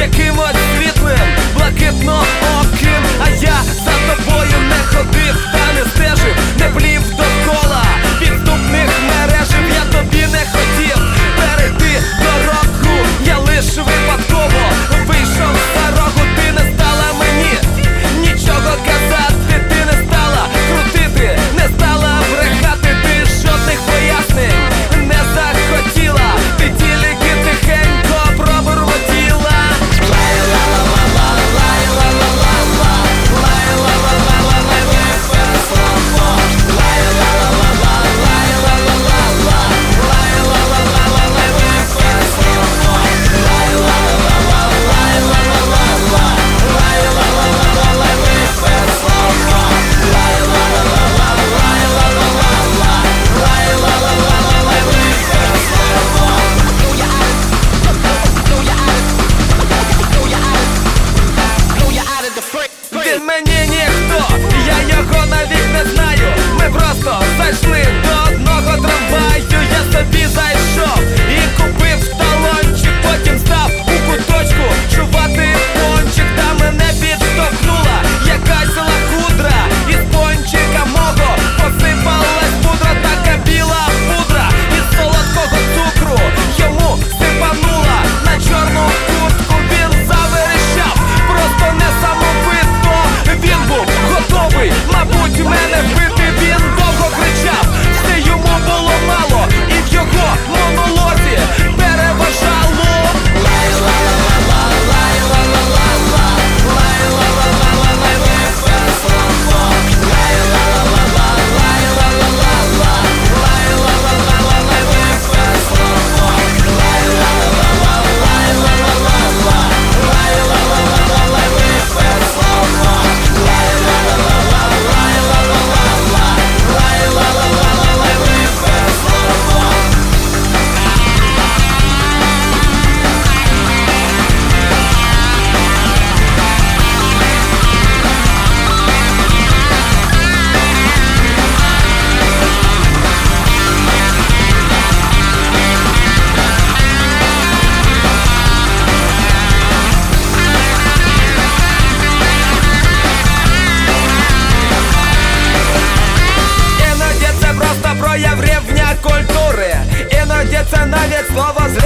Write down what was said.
Check him out. Це навіть слово з